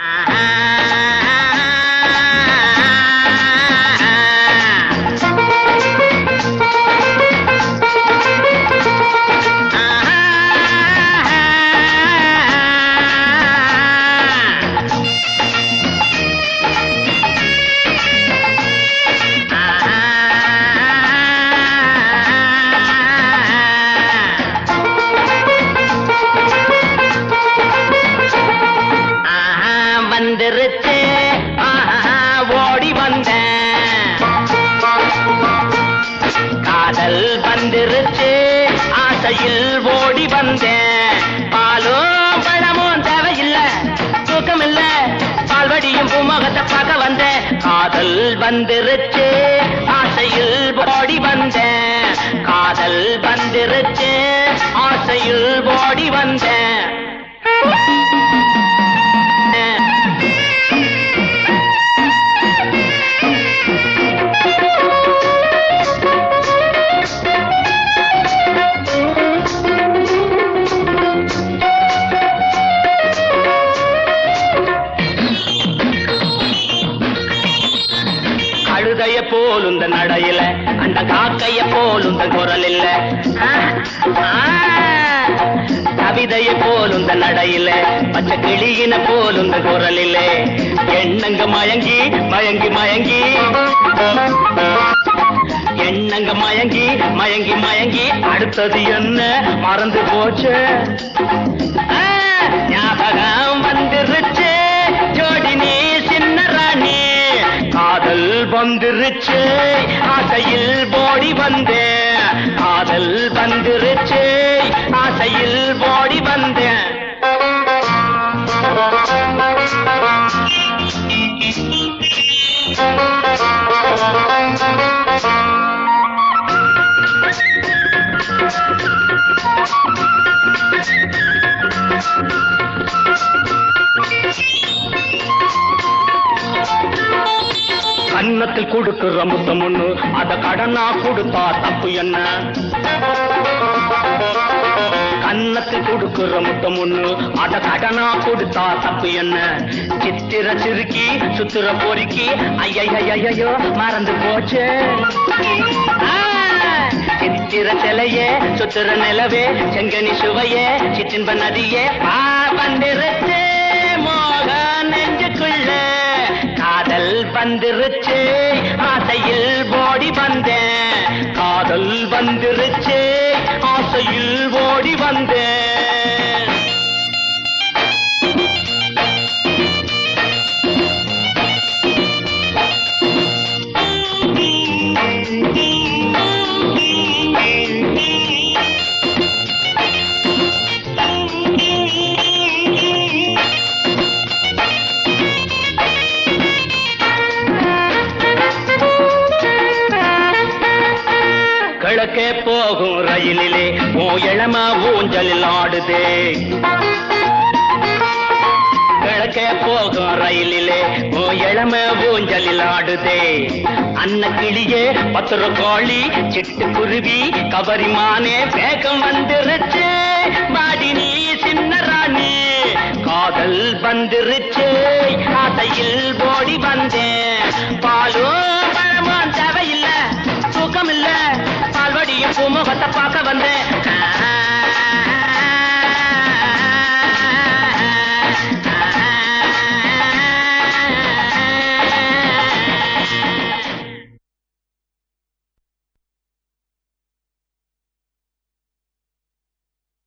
Uh-huh. வந்தேன். காதல் வந்திருச்சு ஆசையில் ஓடி வந்தேன். பாலும் பழமும் தேவையில்லை தூக்கம் இல்ல பால்வடியும் பூமகத்தை பார்க்க வந்தேன். காதல் வந்திருச்சு ஆசையில் ஓடி வந்தேன். காதல் வந்திருச்சு ஆசையில் ஓடி வந்தேன். கழுதைய போல் இந்த நடையில அந்த காக்கைய போல் இந்த குரல் இல்ல கவிதைய போல் இந்த நடையில பச்சை கிளியின போல் இந்த குரல் இல்ல எண்ணங்க மயங்கி மயங்கி மயங்கி. எண்ணங்க மயங்கி மயங்கி மயங்கி. அடுத்தது என்ன? மறந்து போச்சு. வந்துருச்சு. ஆசையில் போடி வந்தேன் காதல் வந்துருச்சு. ஆசையில் போடி வந்தேன் கொடுக்குற முத்தம் ஒண்ணு அத கடனா கொடுத்தா தப்பு என்ன? கண்ணத்து கொடுக்குற முத்தம் ஒண்ணு அத கடனா கொடுத்தா தப்பு என்ன? சித்திர சிறுக்கி சுத்திர பொறுக்கி. ஐயோ மறந்து போச்சு. சித்திர சிலையே சுத்திர நிலவே செங்கனி சுவையே சிற்றின்ப நதியே. பா வந்திருச்சு மோக நெஞ்சுக்குள்ள. காதல் பந்திருச்சே வந்திருச்சே. ஆசையில் ஓடி வந்தேன். கிழக்கே போகும் ரயிலிலே ஓ இளம ஊஞ்சலில் ஆடுதே. கிழக்கே போகும் ரயிலிலே ஓ இளம ஊஞ்சலில் ஆடுதே. அன்ன கிளியே பத்திர கோழி சிட்டு குருவி கபரிமானே வேகம் வந்துருச்சு. பாடி நீ சின்ன ராணி. காதல் வந்துருச்சு. அதையில் போ பழமும் தேவையில்லை